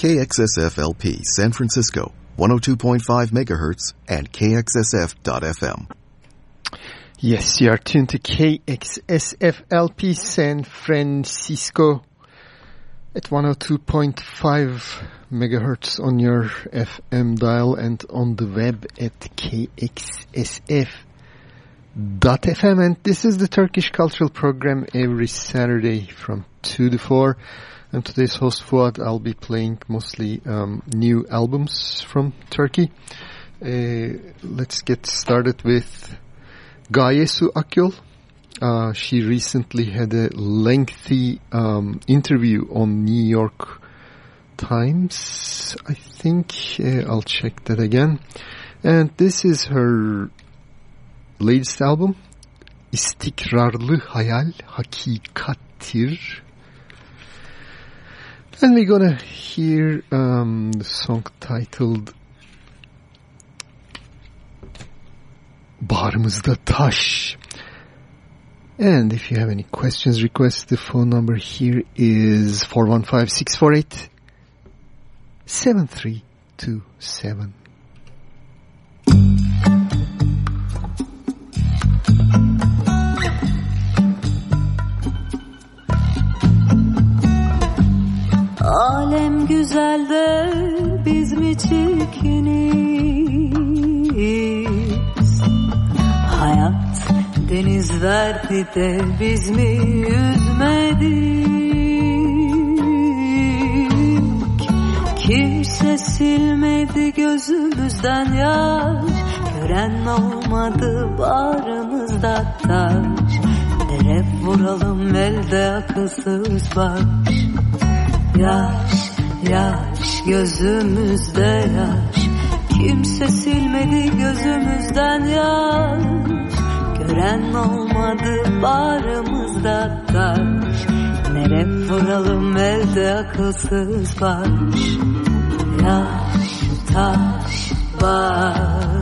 KXSFLP San Francisco, 102.5 megahertz and KXSF.FM. Yes, you are tuned to KXSFLP San Francisco at 102.5 megahertz on your FM dial and on the web at KXSF.FM. And this is the Turkish Cultural Program every Saturday from 2 to 4. And today's host Fuad, I'll be playing mostly um, new albums from Turkey. Uh, let's get started with Gaye Su Akyol. Uh, she recently had a lengthy um, interview on New York Times. I think uh, I'll check that again. And this is her latest album. İstikrarlı Hayal Hakikattir. And we're gonna hear um, the song titled Bağrımızda Taş. And if you have any questions, requests, the phone number here is 415-648-7327. Alem güzel de biz mi çirkiniz? Hayat deniz verdi de biz mi yüzmedik? Kimse silmedi gözümüzden yaş Gören olmadı bağrımızda taş Nere vuralım elde akılsız baş Yaş, yaş, gözümüzde yaş. Kimse silmedi gözümüzden yaş. Gören olmadı bağrımızda taş. Nere vuralım elde akılsız baş. Yaş, taş, baş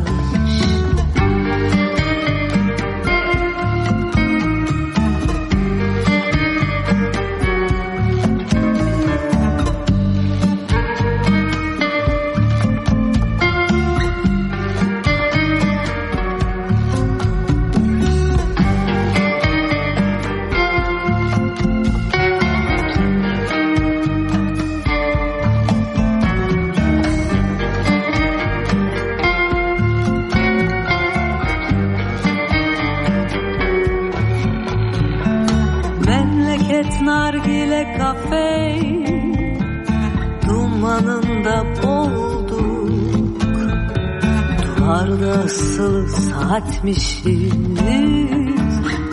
Asılı saatmişiz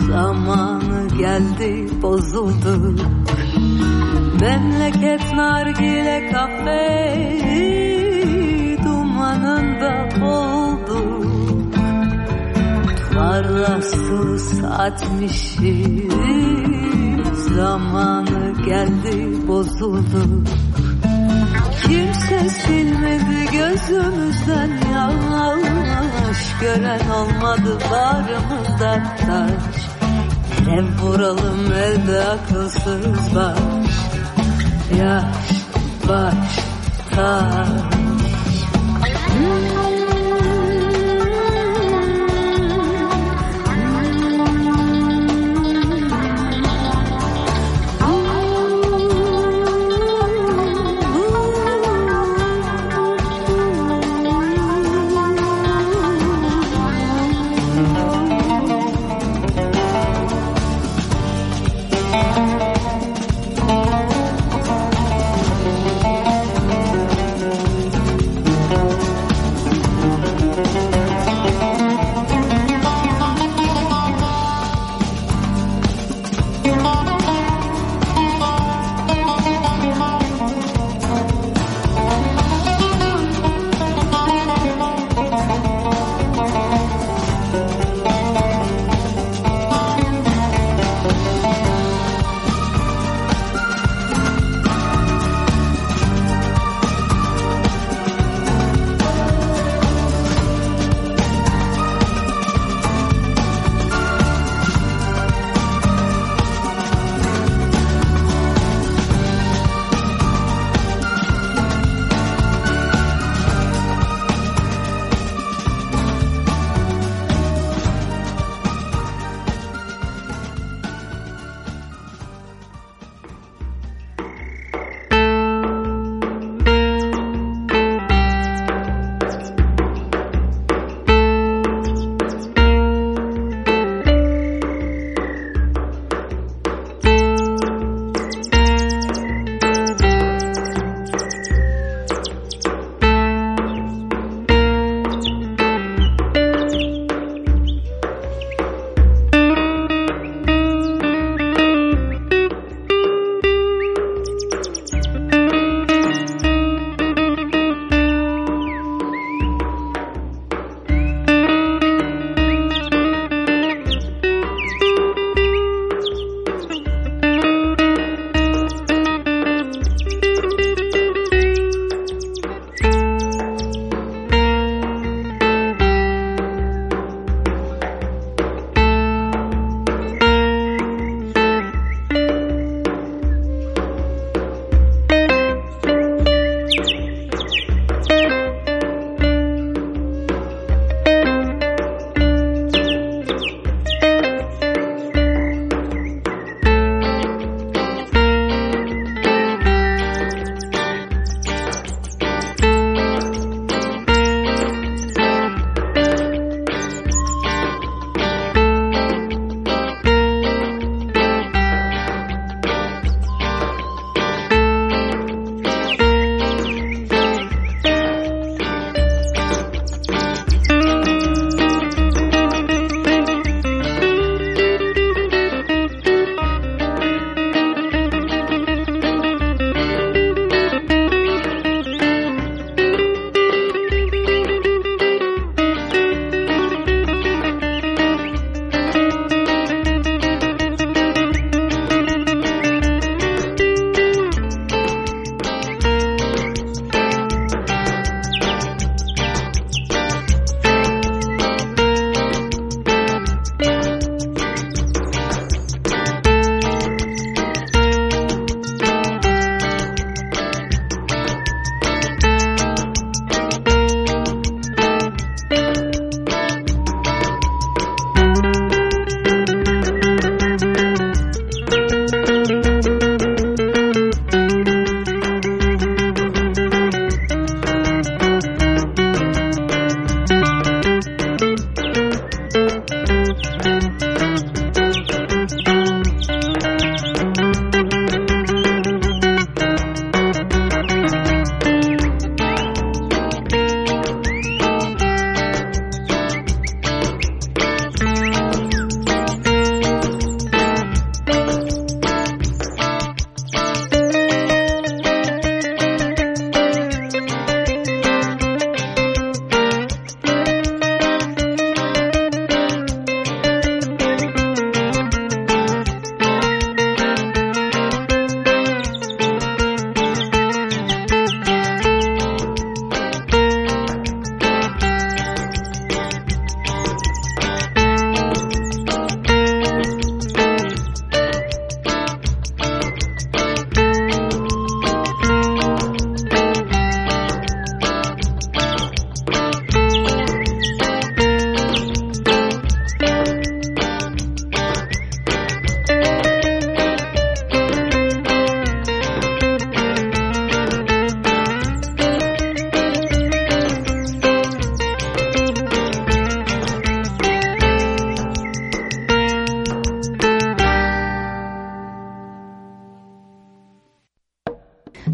Zamanı geldi bozulduk Memleket nargile kafe Dumanında boğulduk Duvarda asılı saatmişiz Zamanı geldi bozuldu Kimse silmedi gözümüzden yaş Gören olmadı bağrımızda taş. Yere vuralım elde akılsız baş. Yaş, baş, taş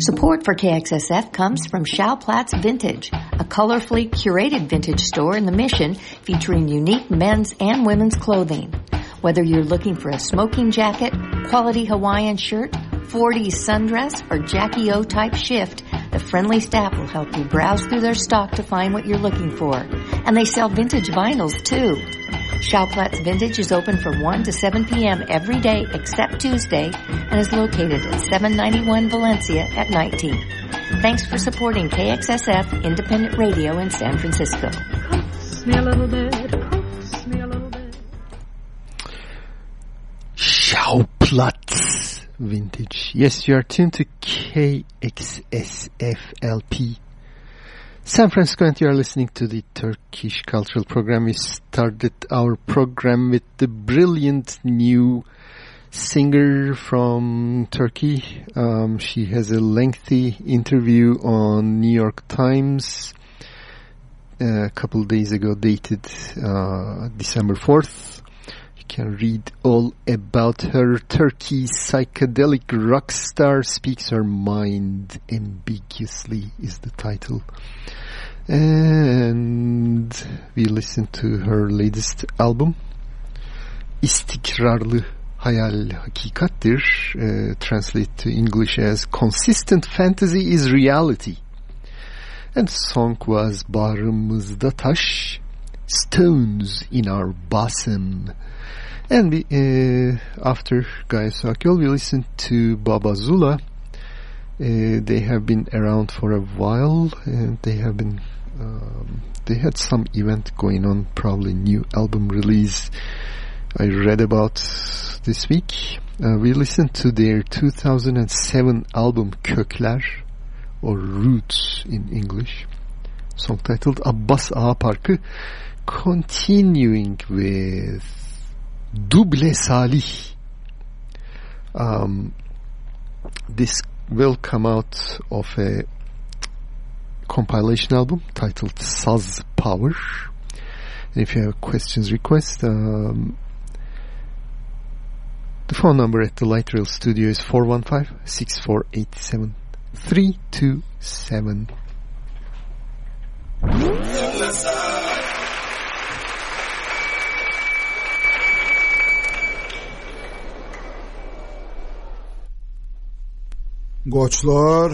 Support for KXSF comes from Schauplatz Vintage, a colorfully curated vintage store in the Mission featuring unique men's and women's clothing. Whether you're looking for a smoking jacket, quality Hawaiian shirt, 40s sundress, or Jackie O type shift, the friendly staff will help you browse through their stock to find what you're looking for. And they sell vintage vinyls too. Schauplatz Vintage is open from 1 to 7 p.m. every day except Tuesday and is located at 791 Valencia at 19. Thanks for supporting KXSF Independent Radio in San Francisco. me a little bit, me a little bit. Schauplatz Vintage. Yes, you are tuned to KXSFLP San Francisco and you are listening to the Turkish Cultural Program. We started our program with the brilliant new singer from Turkey. Um, she has a lengthy interview on New York Times uh, a couple days ago dated uh, December 4th. You can read all about her. Turkey psychedelic rock star speaks her mind ambiguously is the title. And we listened to her latest album. İstikrarlı hayal hakikattir. Uh, translate to English as Consistent Fantasy is Reality. And song was Bağrımızda Taş, Stones in Our Bosom. And uh, after Gaye Su Akyol, we listened to Baba Zula. Uh, they have been around for a while and they have been um, they had some event going on probably new album release I read about this week uh, we listened to their 2007 album Kökler or Roots in English song titled Abbas Ağa Parkı continuing with Duble Salih um, this will come out of a compilation album titled Saz Power. And if you have questions, requests, um, the phone number at the Light Rail Studio is 415-6487-327. Goçlar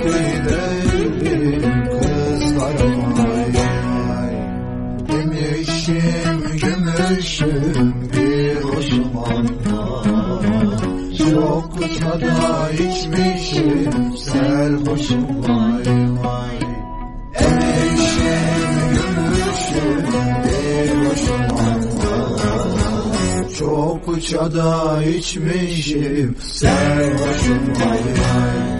Gidelim kızlarmaya Demişim gümüşüm bir hoşumanda Çok uçada içmişim serhoşum vay vay Demişim gümüşüm bir hoşumanda Çok uçada içmişim serhoşum vay vay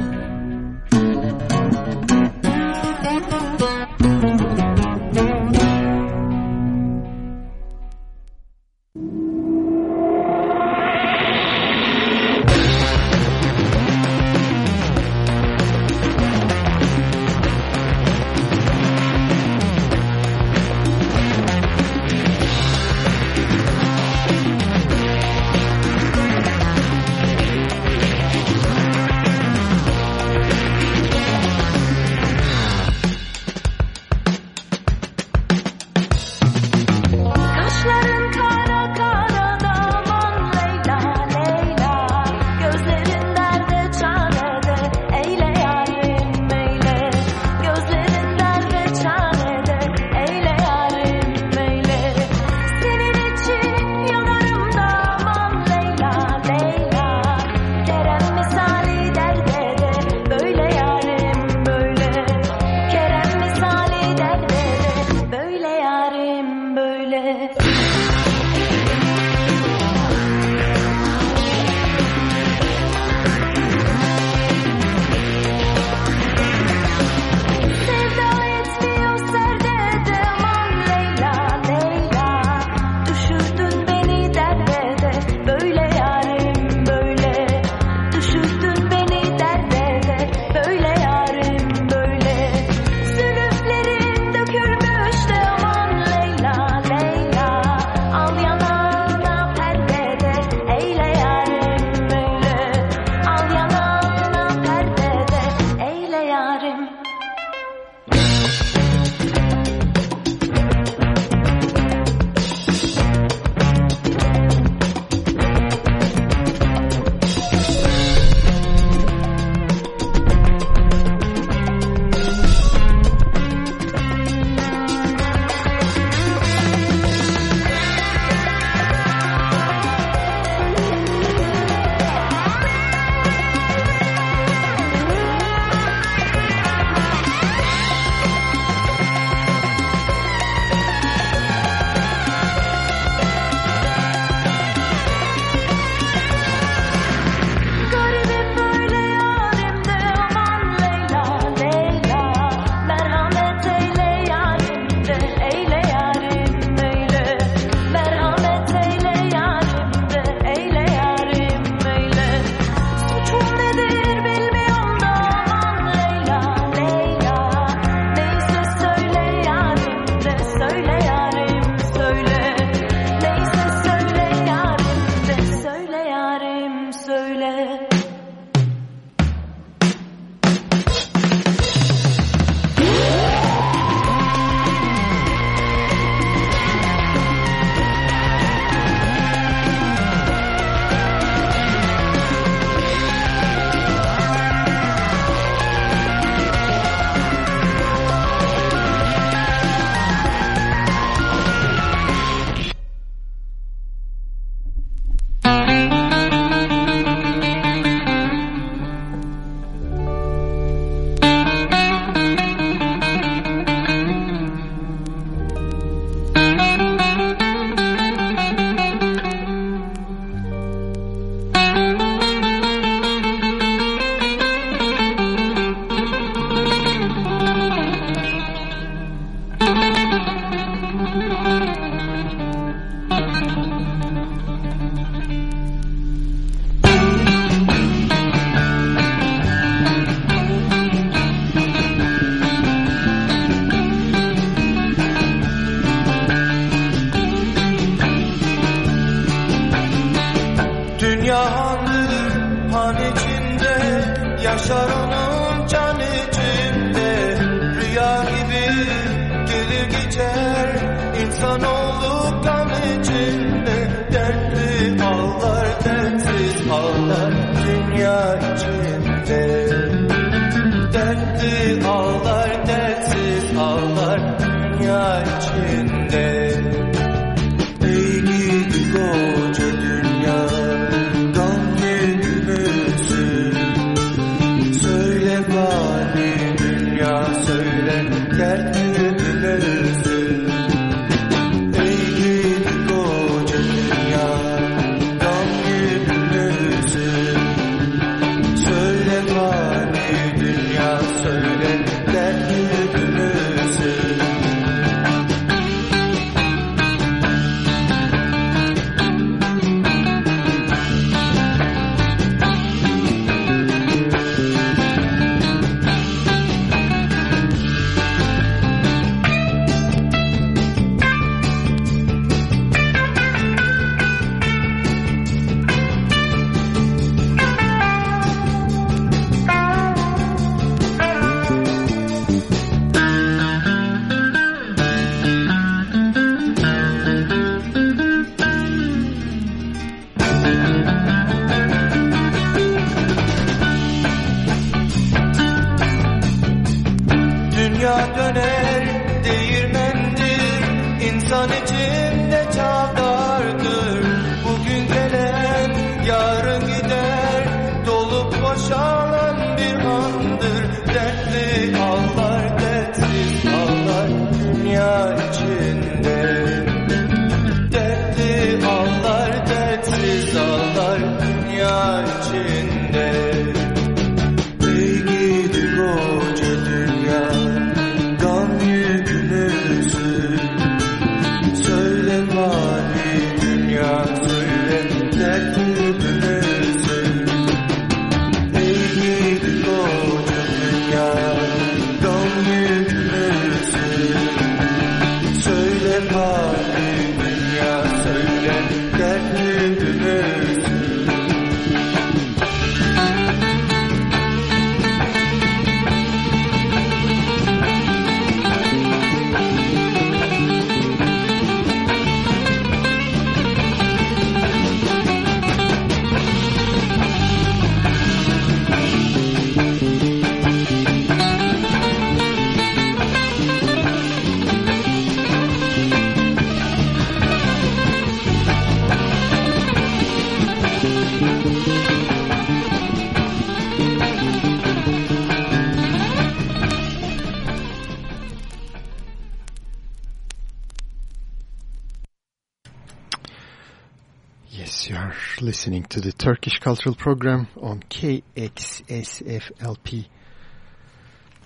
Yes, you are listening to the Turkish Cultural Program on KXSFLP.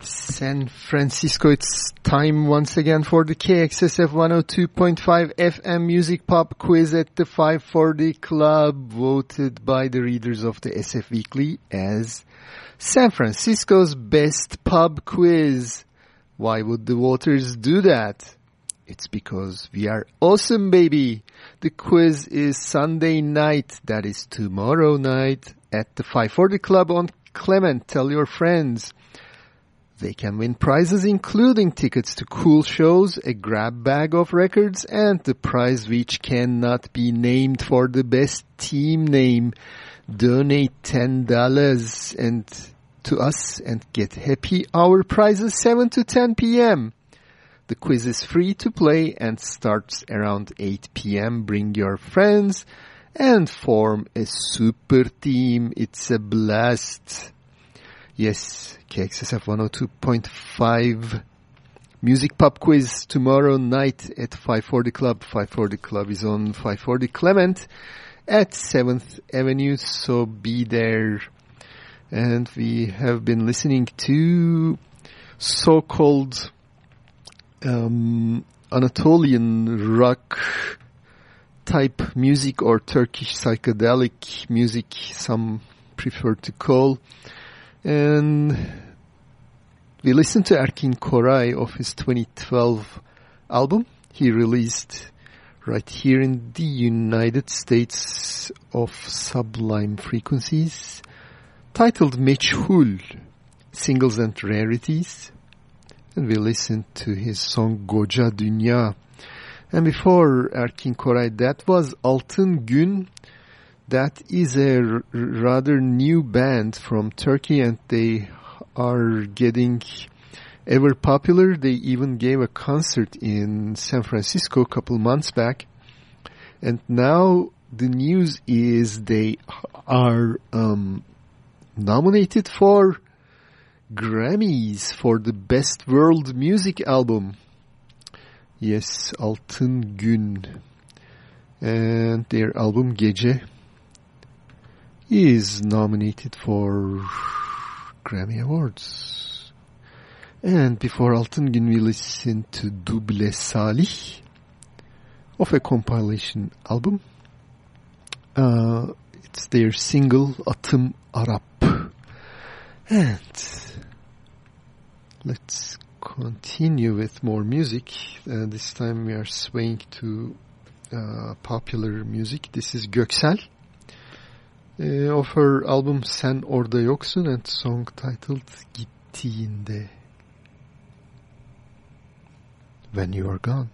San Francisco, it's time once again for the KXSF 102.5 FM Music Pop Quiz at the 540 Club, voted by the readers of the SF Weekly as San Francisco's best pub quiz. Why would the voters do that? It's because we are awesome, baby. The quiz is Sunday night, that is tomorrow night, at the 540 Club on Clement. Tell your friends. They can win prizes including tickets to cool shows, a grab bag of records, and the prize which cannot be named for the best team name. Donate $10 and to us and get happy hour prizes 7 to 10 p.m. The quiz is free to play and starts around 8 p.m. Bring your friends and form a super team. It's a blast. Yes, KXSF 102.5 Music Pop Quiz tomorrow night at 540 Club. 540 Club is on 540 Clement at 7th Avenue, so be there. And we have been listening to so-called um, Anatolian rock type music or Turkish psychedelic music, some prefer to call. And we listened to Erkin Koray of his 2012 album he released right here in the United States of Sublime Frequencies, titled Meçhul, Singles and Rarities. And we listened to his song Goca Dünya. And before Erkin Koray, that was Altın Gün. That is a rather new band from Turkey and they are getting ever popular. They even gave a concert in San Francisco a couple months back. And now the news is they are um, nominated for Grammys for the Best World Music Album. Yes, Altın Gün. And their album Gece is nominated for Grammy Awards. And before Altın Gün we listened to Duble Salih of a compilation album. Uh, it's their single Atım Arap. And let's continue with more music. Uh, this time we are swaying to uh, popular music. This is Göksel uh, of her album Sen Orada Yoksun and song titled Gittiğinde. When You Are Gone.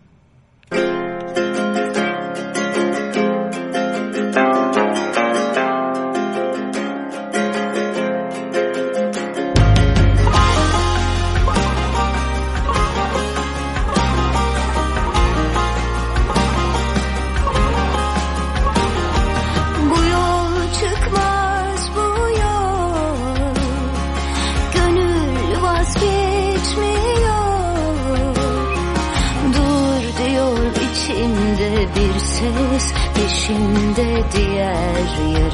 de dias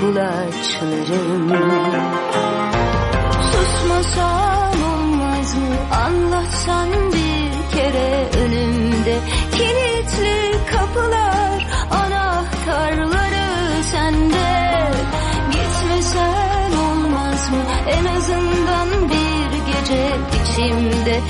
kulaçlarım. Susmasam olmaz mı? Anlatsan bir kere önümde. Kilitli kapılar anahtarları sende. Gitmesen olmaz mı? En azından bir gece içimde.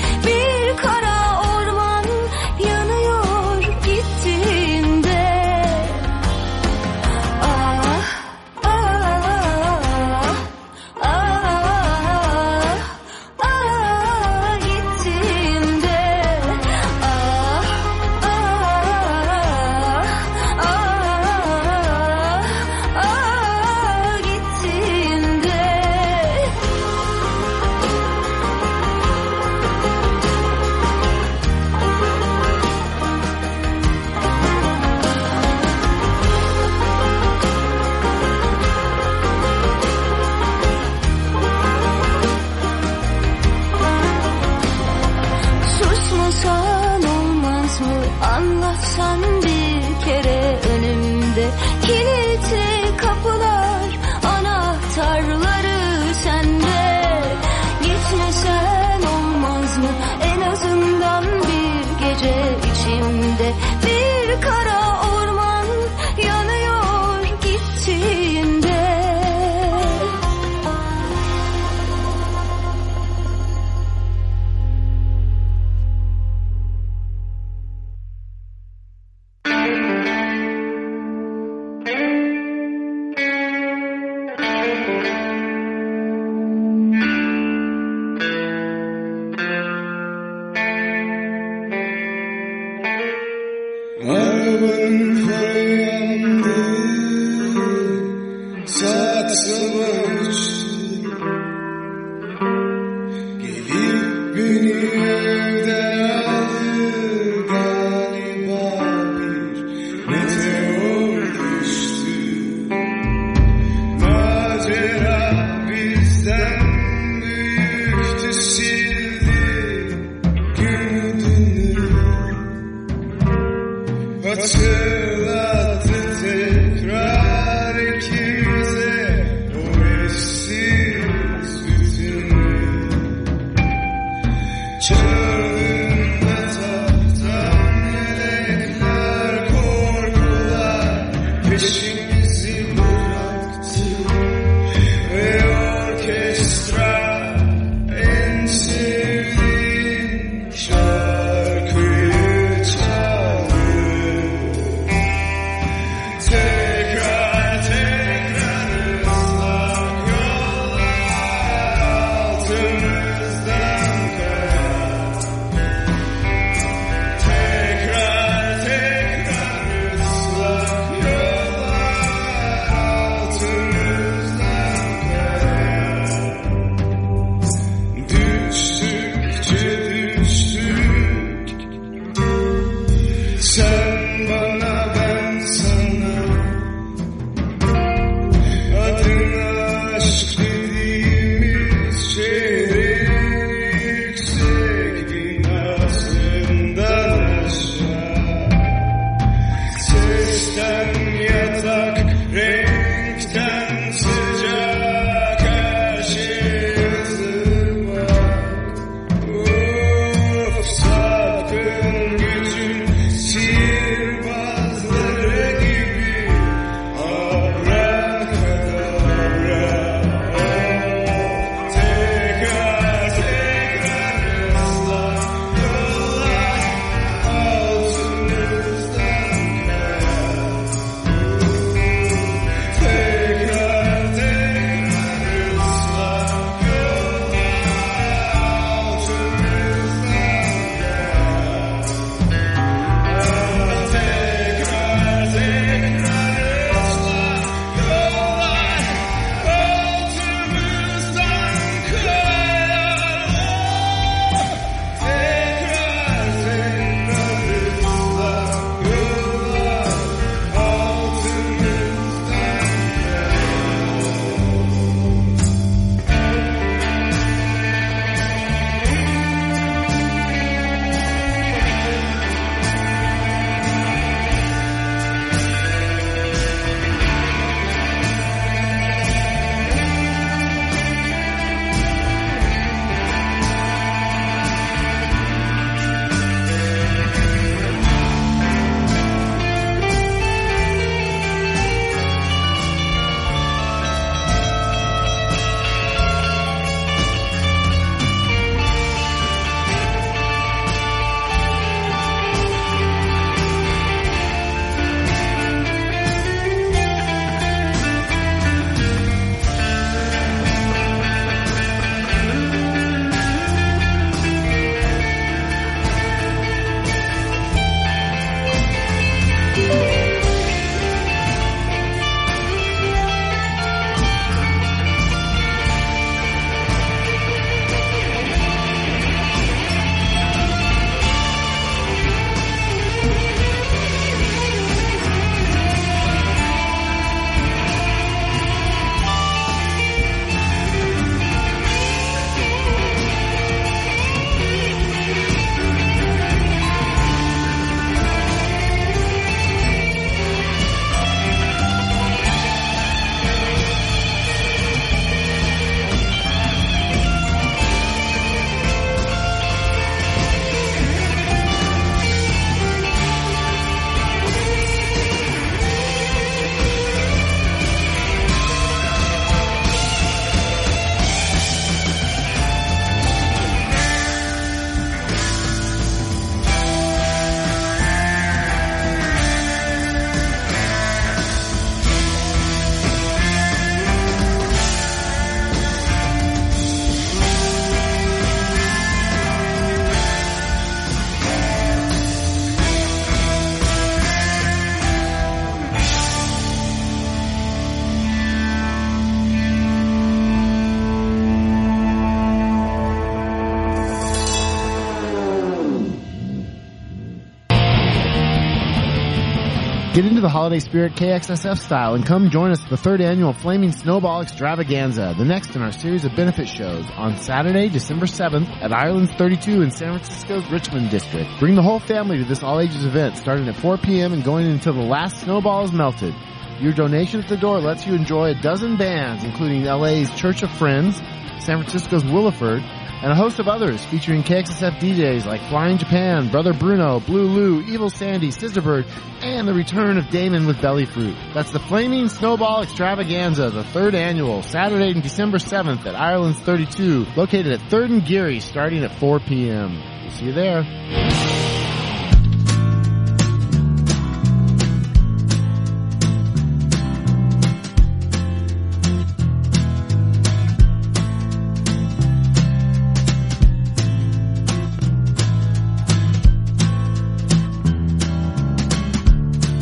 The holiday spirit KXSF style and come join us at the third annual Flaming Snowball Extravaganza, the next in our series of benefit shows on Saturday, December 7th at Ireland's 32 in San Francisco's Richmond District. Bring the whole family to this all ages event starting at 4 p.m. and going until the last snowball is melted. Your donation at the door lets you enjoy a dozen bands, including LA's Church of Friends, San Francisco's Williford, and a host of others featuring KXSF DJs like Flying Japan, Brother Bruno, Blue Lou, Evil Sandy, Scissorbird, and the return of Damon with Belly Fruit. That's the Flaming Snowball Extravaganza, the third annual, Saturday, December 7th at Ireland's 32, located at 3rd and Geary, starting at 4 p.m. We'll see you there.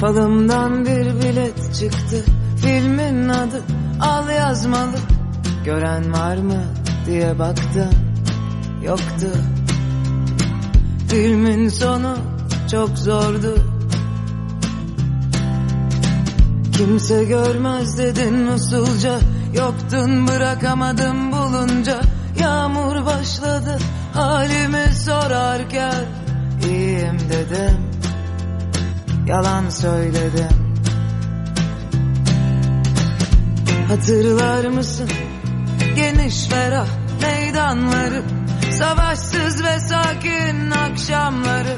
Falımdan bir bilet çıktı. Filmin adı al yazmalı. Gören var mı diye baktım Yoktu. Filmin sonu çok zordu. Kimse görmez dedin usulca. Yoktun bırakamadım bulunca. Yağmur başladı halimi sorarken. İyiyim dedim yalan söyledim. Hatırlar mısın? Geniş ferah meydanları Savaşsız ve sakin akşamları.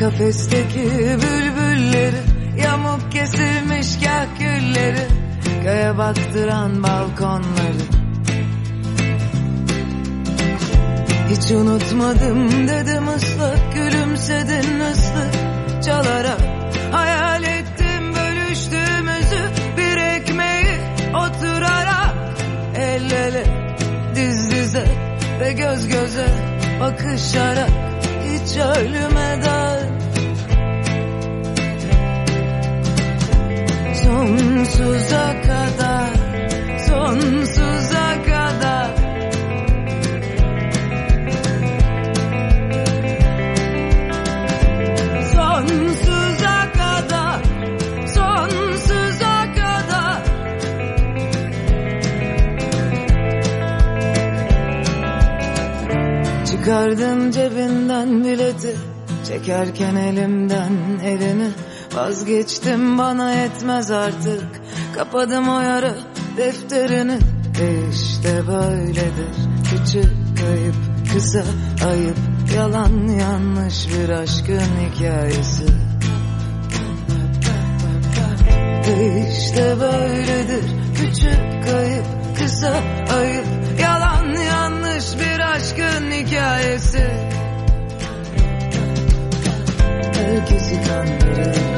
Kafesteki bülbülleri Yamuk kesilmiş kahkülleri Göğe baktıran balkonları Hiç unutmadım dedim ıslak Gülümsedin hızlı çalarak Hayal ettim bölüştüğümüzü Bir ekmeği oturarak El ele diz dize ve göz göze bakışarak Hiç ölmeden Sonsuza kadar Sonsuza Çıkardın cebinden bileti Çekerken elimden elini. Vazgeçtim bana yetmez artık. Kapadım o yara defterini. İşte böyledir. Küçük kayıp kısa ayıp. Yalan yanlış bir aşkın hikayesi. İşte böyledir. Küçük kayıp kısa ayıp aşkın hikayesi. Öyküsü kan verildi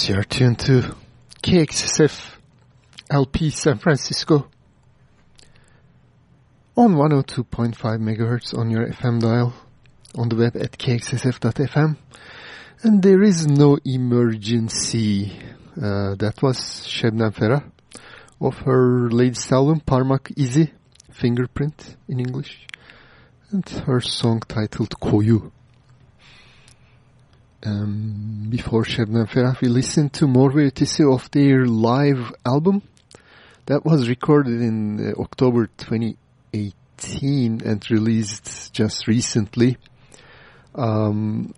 Yes, you're tuned to KXSF LP San Francisco on 102.5 megahertz on your FM dial on the web at kxsf.fm. And there is no emergency. Uh, that was Şebnem Ferah of her latest album, Parmak İzi, Fingerprint in English, and her song titled Koyu. Um, before Şebnem Ferah, we listened to Mor ve Ötesi of their live album. That was recorded in uh, October 2018 and released just recently. Um,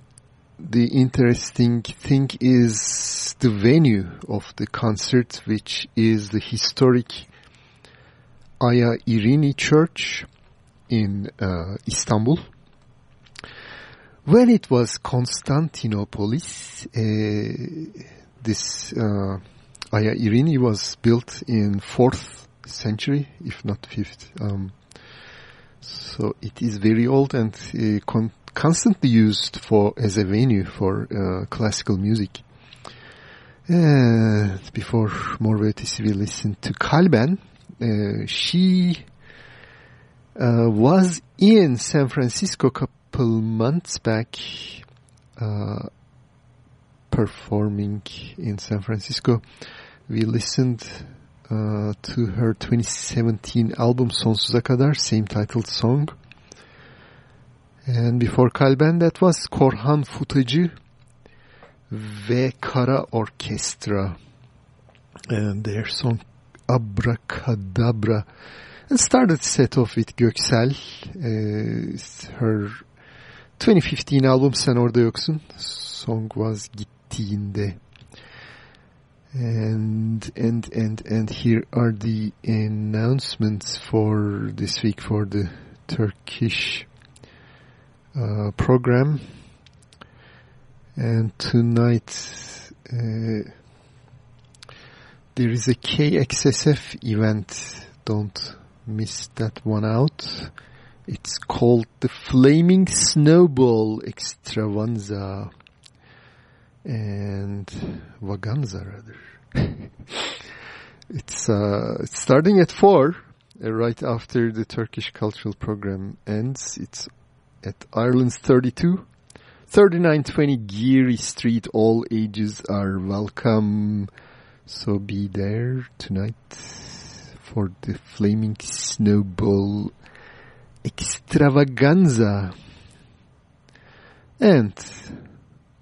the interesting thing is the venue of the concert, which is the historic Aya Irini Church in uh, Istanbul. When it was Constantinopolis, uh, this uh, Aya Irini was built in 4th century, if not 5th. Um, so it is very old and uh, con constantly used for as a venue for uh, classical music. And before Mor ve we listened to Kalben. Uh, she uh, was in San Francisco couple months back uh, performing in San Francisco. We listened uh, to her 2017 album Sonsuza Kadar, same titled song. And before Kalben that was Korhan Futacı ve Kara Orkestra and their song Abra Kadabra and started set off with Göksel uh, her 2015 album Sen Orada Yoksun song was Gittiğinde. And and and and here are the announcements for this week for the Turkish uh, program. And tonight uh, there is a KXSF event. Don't miss that one out it's called the Flaming Snowball Extravaganza and Vaganza rather. it's uh, it's starting at four, uh, right after the Turkish cultural program ends. It's at Ireland's 32, 3920 Geary Street. All ages are welcome. So be there tonight for the Flaming Snowball Extravaganza. And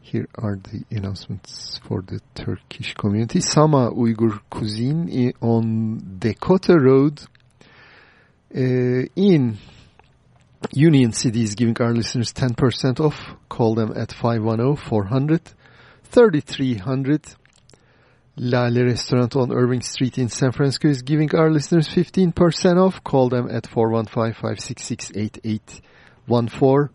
here are the announcements for the Turkish community. Sama Uyghur Cuisine on Dakota Road uh, in Union City is giving our listeners 10% off. Call them at 510-400-3300. Lale Restaurant on Irving Street in San Francisco is giving our listeners 15% off. Call them at 415-566-8814.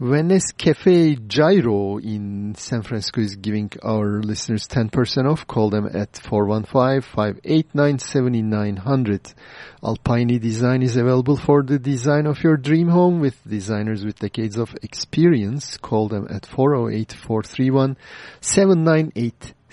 Venice Cafe Gyro in San Francisco is giving our listeners 10% off. Call them at 415-589-7900. Alpine Design is available for the design of your dream home with designers with decades of experience. Call them at oh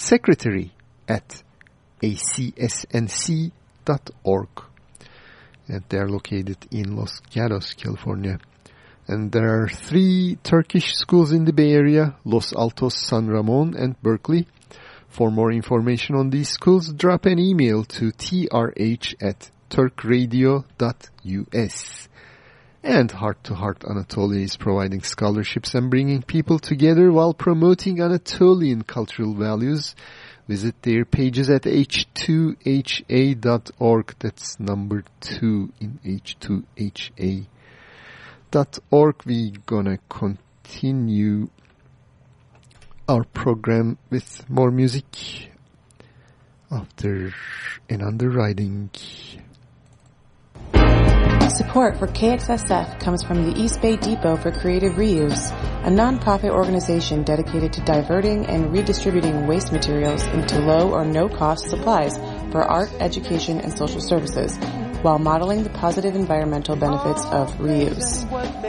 secretary at acsnc.org. And they're located in Los Gatos, California. And there are three Turkish schools in the Bay Area, Los Altos, San Ramon, and Berkeley. For more information on these schools, drop an email to trh at turkradio.us. And Heart to Heart Anatolia is providing scholarships and bringing people together while promoting Anatolian cultural values. Visit their pages at h2ha.org. That's number two in h2ha.org. We're gonna continue our program with more music after an underwriting. Support for KXSF comes from the East Bay Depot for Creative Reuse, a nonprofit organization dedicated to diverting and redistributing waste materials into low or no cost supplies for art, education, and social services, while modeling the positive environmental benefits of reuse.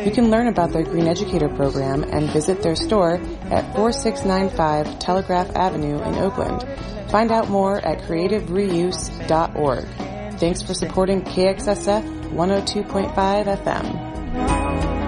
You can learn about their Green Educator program and visit their store at 4695 Telegraph Avenue in Oakland. Find out more at creativereuse.org. Thanks for supporting KXSF 102.5 FM.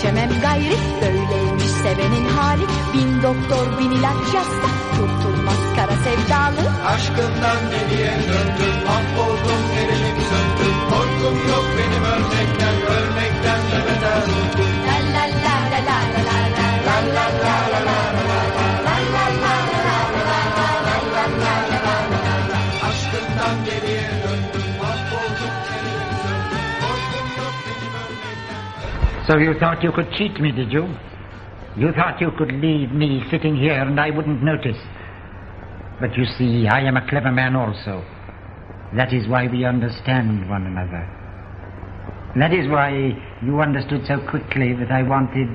Vazgeçemem gayri, böyleymiş sevenin hali. Bin doktor bin ilaç yazsa, kurtulmaz kara sevdalı. Aşkından So you thought you could cheat me, did you? You thought you could leave me sitting here and I wouldn't notice. But you see, I am a clever man also. That is why we understand one another. That is why you understood so quickly that I wanted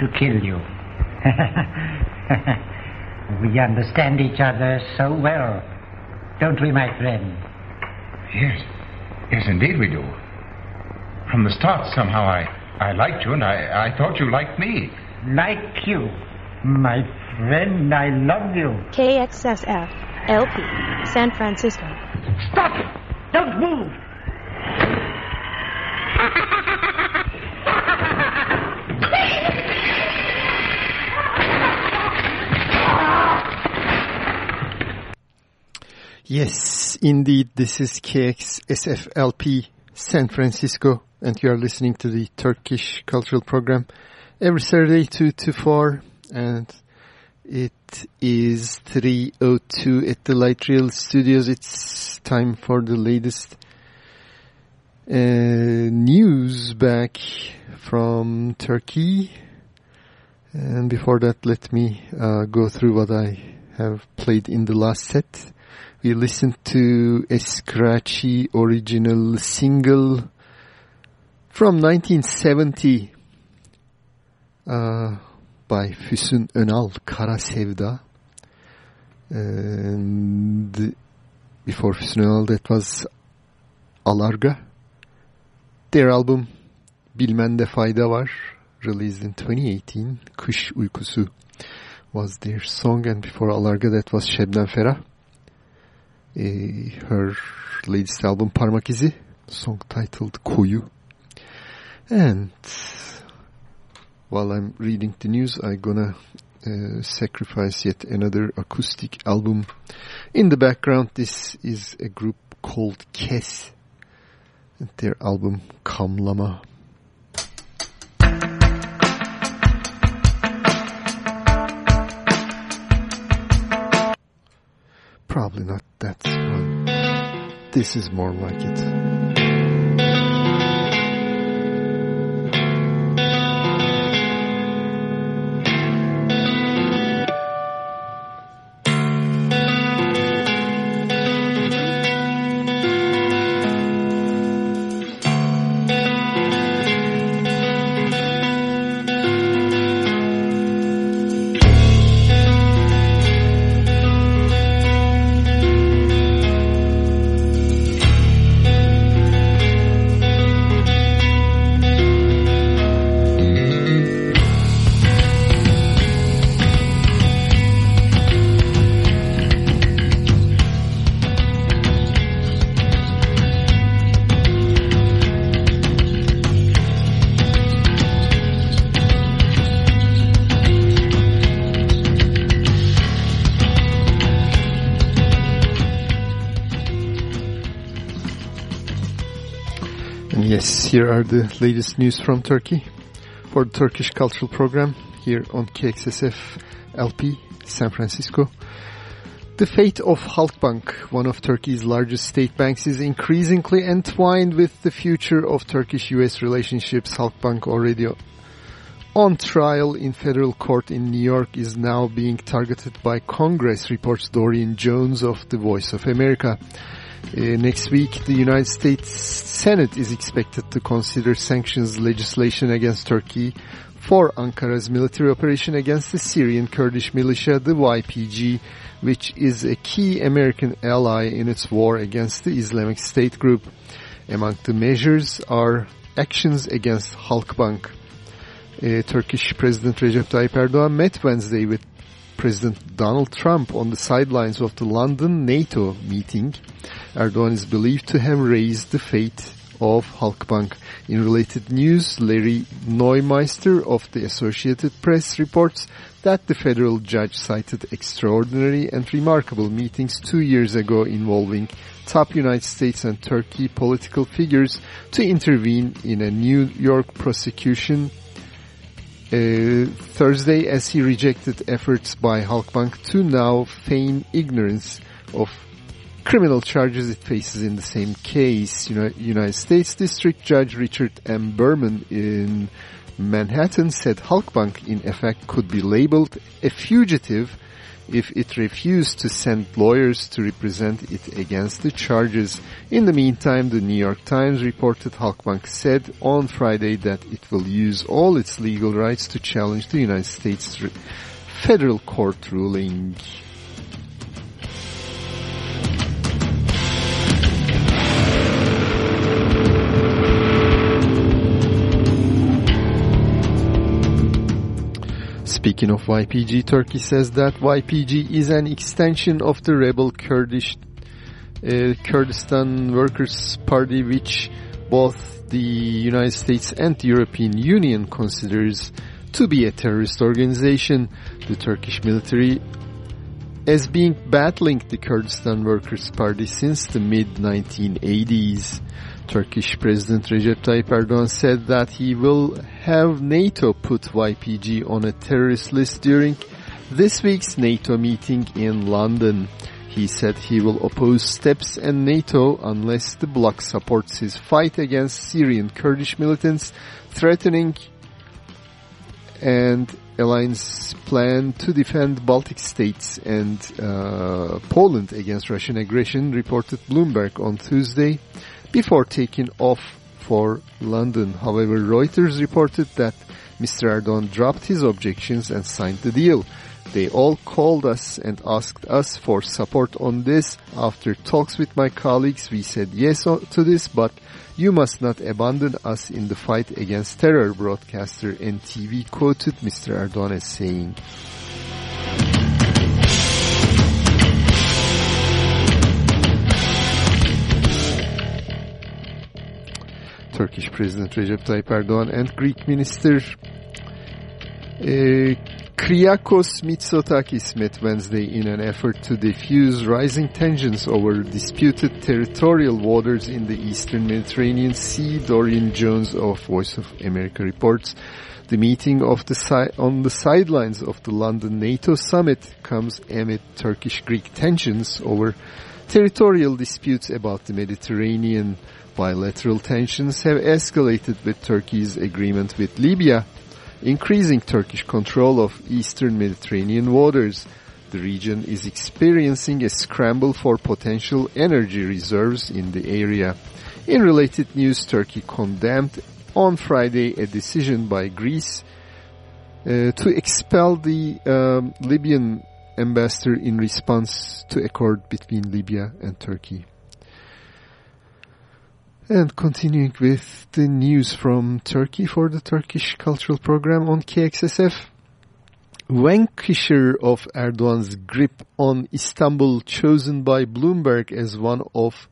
to kill you. we understand each other so well, don't we, my friend? Yes. Yes, indeed we do. From the start, somehow I, I liked you and I, I thought you liked me. Like you, my friend, I love you. KXSF LP San Francisco. Stop it! Don't move! Yes, indeed, this is KXSFLP San Francisco, and you are listening to the Turkish Cultural Program every Saturday 2 to 4, and it is 3.02 at the Light Rail Studios. It's time for the latest uh, news back from Turkey. And before that, let me uh, go through what I have played in the last set. We listened to a scratchy original single from 1970 uh, by Füsun Önal, Kara Sevda. And before Füsun Önal, that was Alarga. Their album Bilmende Fayda Var, released in 2018. Kış Uykusu was their song, and before Alarga, that was Şebnem Ferah. Uh, her latest album Parmak İzi, song titled Koyu. And while I'm reading the news, I'm gonna uh, Sacrifice, yet another acoustic album. In the background, this is a group called Kes and their album Kamlama. Probably not that one. This is more like it. Are the latest news from Turkey for the Turkish Cultural Program here on KXSF LP San Francisco. The fate of Halkbank, one of Turkey's largest state banks, is increasingly entwined with the future of Turkish-US relationships. Halkbank already on trial in federal court in New York is now being targeted by Congress, reports Dorian Jones of The Voice of America. Uh, next week, the United States Senate is expected to consider sanctions legislation against Turkey for Ankara's military operation against the Syrian Kurdish militia, the YPG, which is a key American ally in its war against the Islamic State group. Among the measures are actions against Halkbank. Uh, Turkish President Recep Tayyip Erdogan met Wednesday with President Donald Trump on the sidelines of the London NATO meeting. Erdogan is believed to have raised the fate of Halkbank. In related news, Larry Neumeister of the Associated Press reports that the federal judge cited extraordinary and remarkable meetings two years ago involving top United States and Turkey political figures to intervene in a New York prosecution uh, Thursday as he rejected efforts by Halkbank to now feign ignorance of criminal charges it faces in the same case. United States District Judge Richard M. Berman in Manhattan said Halkbank in effect could be labeled a fugitive if it refused to send lawyers to represent it against the charges. In the meantime, the New York Times reported Halkbank said on Friday that it will use all its legal rights to challenge the United States federal court ruling. Speaking of YPG, Turkey says that YPG is an extension of the rebel Kurdish uh, Kurdistan Workers' Party, which both the United States and the European Union considers to be a terrorist organization. The Turkish military has been battling the Kurdistan Workers' Party since the mid-1980s. Turkish President Recep Tayyip Erdogan said that he will have NATO put YPG on a terrorist list during this week's NATO meeting in London. He said he will oppose steps and NATO unless the bloc supports his fight against Syrian Kurdish militants threatening and alliance plan to defend Baltic states and uh, Poland against Russian aggression, reported Bloomberg on Tuesday before taking off for London. However, Reuters reported that Mr. Erdogan dropped his objections and signed the deal. They all called us and asked us for support on this. After talks with my colleagues, we said yes to this, but you must not abandon us in the fight against terror, broadcaster NTV quoted Mr. Erdogan as saying. Turkish President Recep Tayyip Erdogan and Greek Minister uh, Kyriakos Mitsotakis met Wednesday in an effort to defuse rising tensions over disputed territorial waters in the eastern Mediterranean Sea, Dorian Jones of Voice of America reports. The meeting of the si- on the sidelines of the London NATO summit comes amid Turkish-Greek tensions over territorial disputes about the Mediterranean. Bilateral tensions have escalated with Turkey's agreement with Libya increasing Turkish control of eastern Mediterranean waters. The region is experiencing a scramble for potential energy reserves in the area. In related news, Turkey condemned on Friday a decision by Greece uh, to expel the um, Libyan ambassador in response to accord between Libya and Turkey. And continuing with the news from Turkey for the Turkish Cultural Program on KXSF. Vanquisher of Erdogan's grip on Istanbul chosen by Bloomberg as one of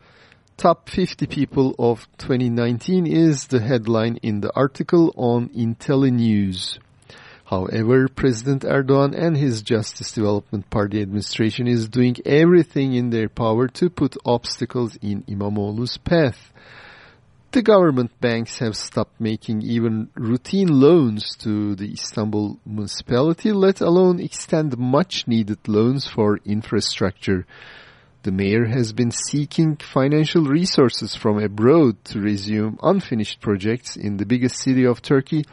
top 50 people of 2019 is the headline in the article on IntelliNews. However, President Erdogan and his Justice Development Party administration is doing everything in their power to put obstacles in İmamoğlu's path. The government banks have stopped making even routine loans to the Istanbul municipality, let alone extend much needed loans for infrastructure. The mayor has been seeking financial resources from abroad to resume unfinished projects in the biggest city of Turkey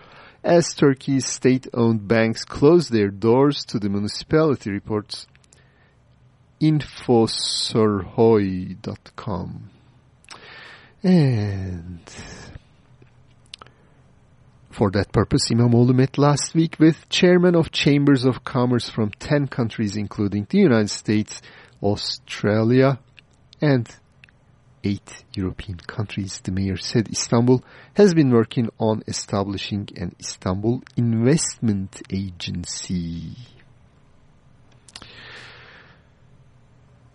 as Turkey's state-owned banks close their doors to the municipality, reports Infosorhoy.com. And for that purpose, İmamoğlu met last week with chairmen of chambers of commerce from 10 countries, including the United States, Australia, and eight European countries. The mayor said Istanbul has been working on establishing an Istanbul investment agency.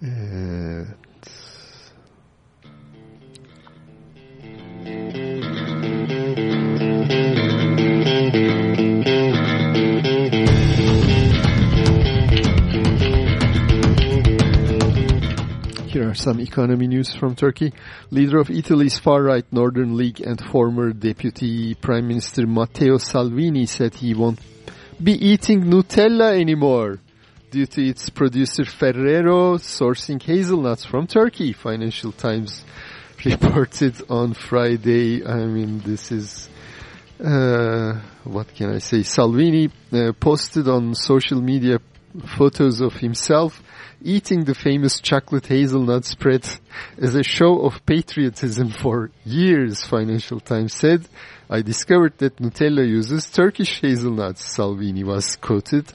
Uh, some economy news from Turkey. Leader of Italy's far-right Northern League and former Deputy Prime Minister Matteo Salvini said he won't be eating Nutella anymore due to its producer Ferrero sourcing hazelnuts from Turkey. Financial Times reported on Friday. I mean, this is, uh, what can I say? Salvini uh, posted on social media photos of himself eating the famous chocolate hazelnut spread as a show of patriotism for years, Financial Times said. I discovered that Nutella uses Turkish hazelnuts, Salvini was quoted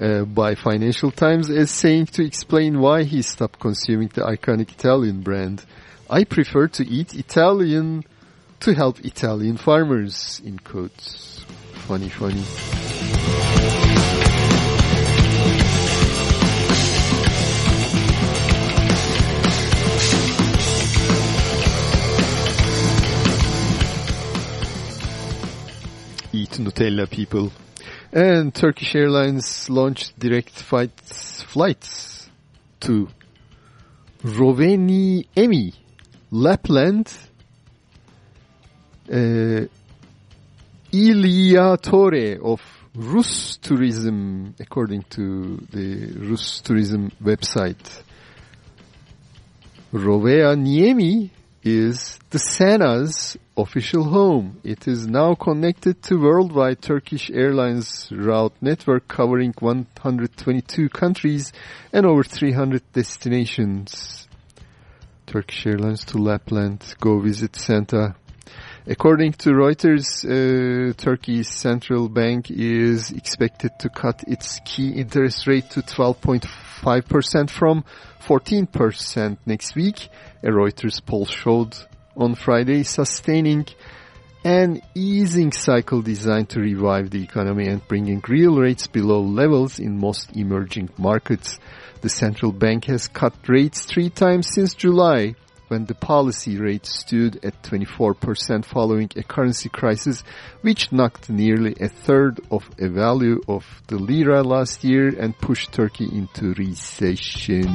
uh, by Financial Times as saying to explain why he stopped consuming the iconic Italian brand. I prefer to eat Italian to help Italian farmers, in quotes. Funny, funny. Nutella, people. And Turkish Airlines launched direct flights, flights to Rovaniemi, Lapland, uh, Iliatore of Rus Tourism, according to the Rus Tourism website. Rovaniemi is the Santa's official home. It is now connected to worldwide Turkish Airlines route network covering 122 countries and over 300 destinations. Turkish Airlines to Lapland. Go visit Santa. According to Reuters, uh, Turkey's central bank is expected to cut its key interest rate to 12.5% from 14% next week. A Reuters poll showed on Friday sustaining an easing cycle designed to revive the economy and bringing real rates below levels in most emerging markets. The central bank has cut rates three times since July, when the policy rate stood at 24% following a currency crisis which knocked nearly a third of a value of the lira last year and pushed Turkey into recession.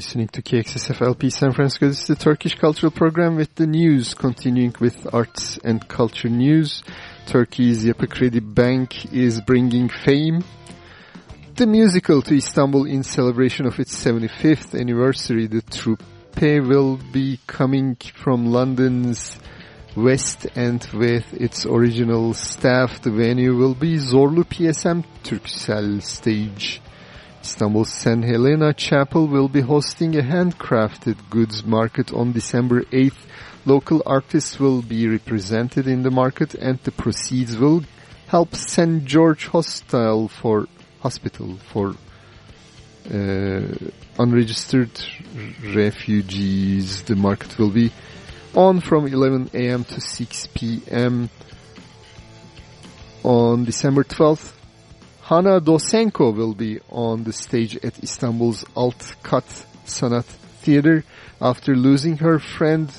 Listening to KXSF LP San Francisco. This is the Turkish Cultural Program with the news, continuing with arts and culture news. Turkey's Yapı Kredi Bank is bringing fame. The musical to Istanbul in celebration of its 75th anniversary. The troupe will be coming from London's West End with its original staff. The venue will be Zorlu PSM Turkcell stage. Istanbul's St. Helena Chapel will be hosting a handcrafted goods market on December 8th. Local artists will be represented in the market and the proceeds will help St. George Hostel for hospital for uh, unregistered refugees. The market will be on from 11 a.m. to 6 p.m. on December 12th. Hana Dosenko will be on the stage at Istanbul's Alt Kat Sanat Theater after losing her friend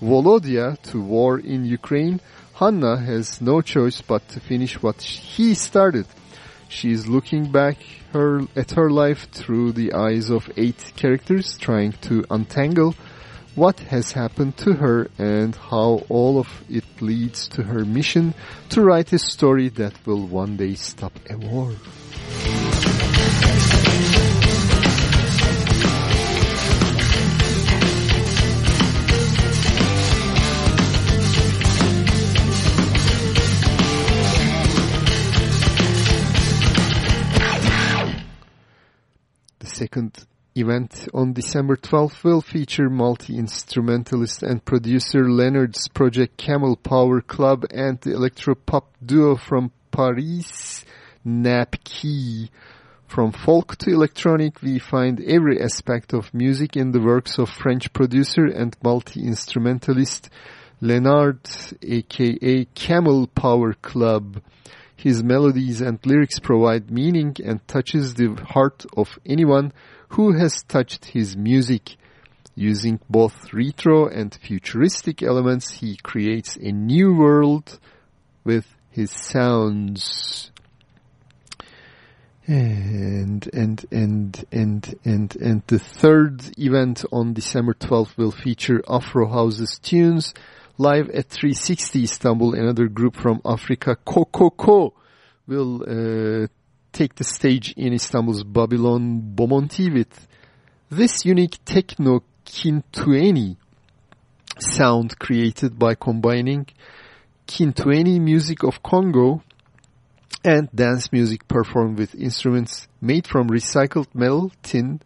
Volodya to war in Ukraine. Hanna has no choice but to finish what he started. She is looking back her, at her life through the eyes of eight characters, trying to untangle what has happened to her and how all of it leads to her mission to write a story that will one day stop a war. The second event on December 12th will feature multi-instrumentalist and producer Leonard's project Camel Power Club and the electro-pop duo from Paris, Napkey. From folk to electronic, we find every aspect of music in the works of French producer and multi-instrumentalist Leonard, aka Camel Power Club. His melodies and lyrics provide meaning and touches the heart of anyone who has touched his music. Using both retro and futuristic elements, he creates a new world with his sounds. And, and, and, and, and, and the third event on December 12th will feature Afro House's tunes live at 360 Istanbul. Another group from Africa, Kokoko, will uh, take the stage in Istanbul's Babylon Bomonti with this unique techno Kintueni sound created by combining Kintueni music of Congo and dance music performed with instruments made from recycled metal, tin,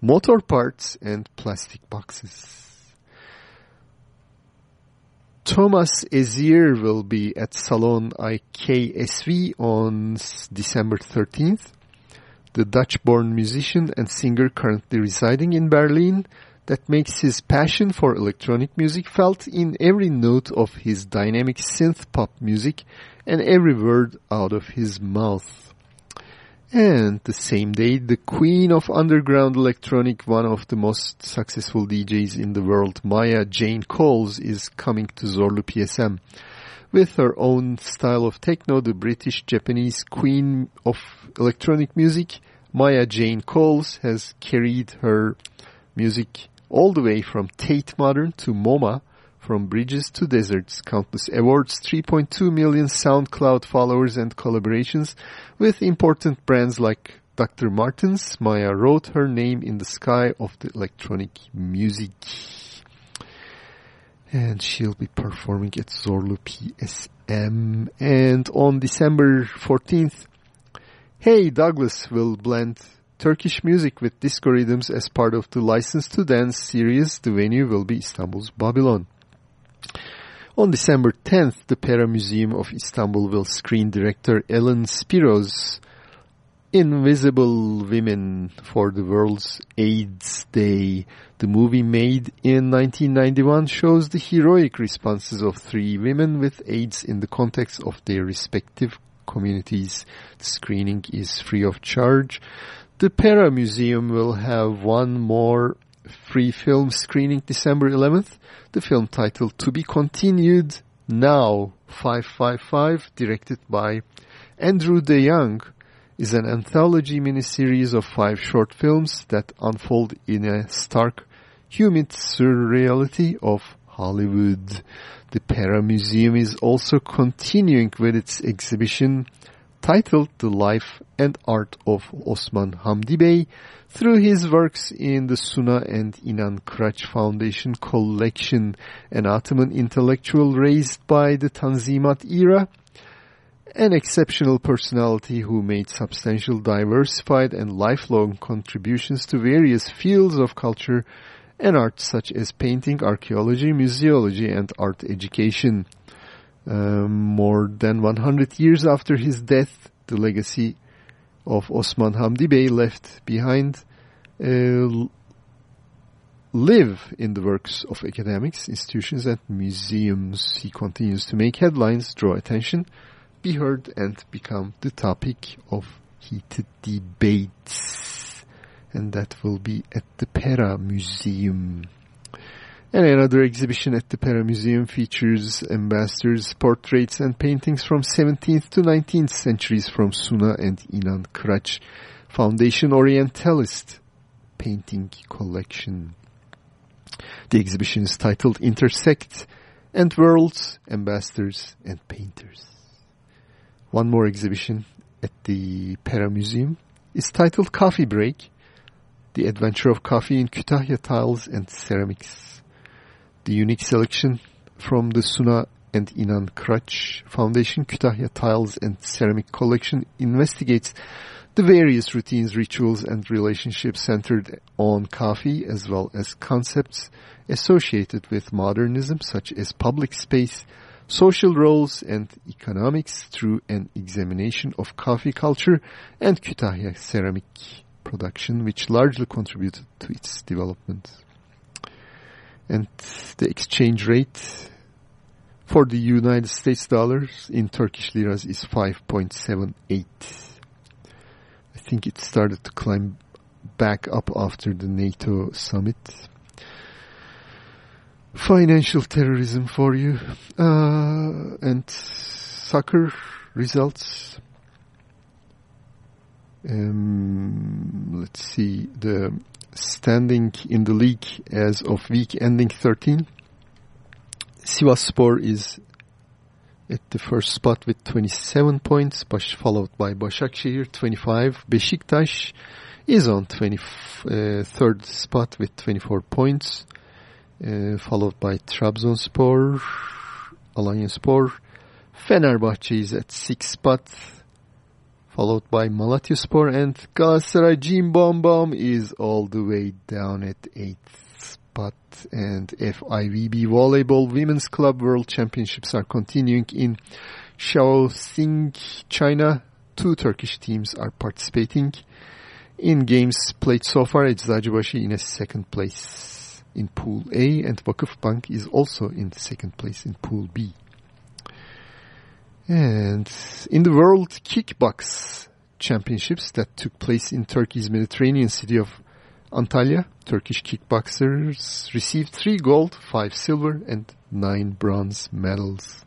motor parts, and plastic boxes. Thomas Azier will be at Salon IKSV on December 13th. The Dutch-born musician and singer currently residing in Berlin that makes his passion for electronic music felt in every note of his dynamic synth pop music and every word out of his mouth. And the same day, the queen of underground electronic, one of the most successful DJs in the world, Maya Jane Coles, is coming to Zorlu PSM. With her own style of techno, the British-Japanese queen of electronic music, Maya Jane Coles has carried her music all the way from Tate Modern to MoMA from bridges to deserts, countless awards, 3.2 million SoundCloud followers and collaborations with important brands like Dr. Martens, Maya wrote her name in the sky of the electronic music. And she'll be performing at Zorlu PSM. And on December 14th, Hey Douglas will blend Turkish music with disco rhythms as part of the License to Dance series. The venue will be Istanbul's Babylon. On December 10th, the Pera Museum of Istanbul will screen director Ellen Spiro's Invisible Women for the World's AIDS Day. The movie made in 1991 shows the heroic responses of three women with AIDS in the context of their respective communities. The screening is free of charge. The Pera Museum will have one more free film screening December 11th. The film titled To Be Continued Now 555, directed by Andrew DeYoung, is an anthology miniseries of five short films that unfold in a stark, humid surreality of Hollywood. The Pera Museum is also continuing with its exhibition titled The Life and Art of Osman Hamdi Bey through his works in the Suna and Inan Kıraç Foundation collection, an Ottoman intellectual raised by the Tanzimat era, an exceptional personality who made substantial diversified and lifelong contributions to various fields of culture and art such as painting, archaeology, museology, and art education. Um, more than 100 years after his death, the legacy of Osman Hamdi Bey left behind uh, live in the works of academics, institutions, and museums. He continues to make headlines, draw attention, be heard, and become the topic of heated debates. And that will be at the Pera Museum. And another exhibition at the Pera Museum features ambassadors' portraits and paintings from 17th to 19th centuries from Suna and Inan Kıraç Foundation Orientalist Painting Collection. The exhibition is titled Intersect and Worlds, Ambassadors and Painters. One more exhibition at the Pera Museum is titled Coffee Break, The Adventure of Coffee in Kütahya Tiles and Ceramics. The unique selection from the Suna and Inan Kıraç Foundation Kütahya Tiles and Ceramic Collection investigates the various routines, rituals, and relationships centered on coffee, as well as concepts associated with modernism, such as public space, social roles, and economics through an examination of coffee culture and Kütahya ceramic production, which largely contributed to its development and the exchange rate for the United States dollars in Turkish liras is 5.78. I think it started to climb back up after the NATO summit. Financial terrorism for you. Uh, and soccer results. Um, let's see. The standing in the league as of week ending 13. Sivasspor is at the first spot with 27 points, followed by Başakşehir 25. Beşiktaş is on 23rd uh, spot with 24 points, uh, followed by Trabzonspor, Alanyaspor. Fenerbahçe is at 6th spot, followed by Malatyaspor and Galatasaray Jim Bom Bom is all the way down at 8th spot and FIVB Volleyball Women's Club World Championships are continuing in Shaoxing, China. Two Turkish teams are participating in games played so far. Eczacıbaşı in a second place in Pool A and Vakıfbank is also in second place in Pool B. And in the World Kickbox Championships that took place in Turkey's Mediterranean city of Antalya, Turkish kickboxers received three gold, five silver, and nine bronze medals.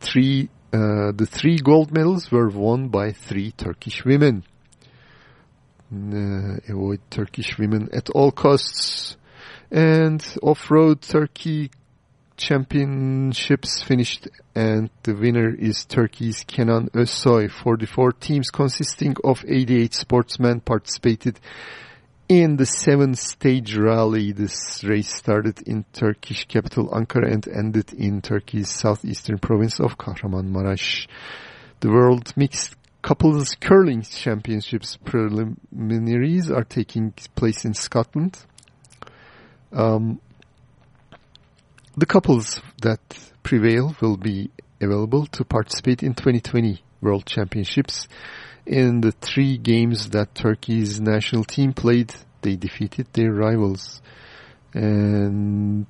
Three, uh, the three gold medals were won by three Turkish women. Uh, avoid Turkish women at all costs. And off-road Turkey Championships finished and the winner is Turkey's Kenan Özsoy. 44 teams consisting of 88 sportsmen participated in the seven-stage rally. This race started in Turkish capital Ankara and ended in Turkey's southeastern province of Kahramanmaraş. The World Mixed Couples Curling Championships preliminaries are taking place in Scotland. Um, the couples that prevail will be available to participate in 2020 World Championships. In the three games that Turkey's national team played, they defeated their rivals. And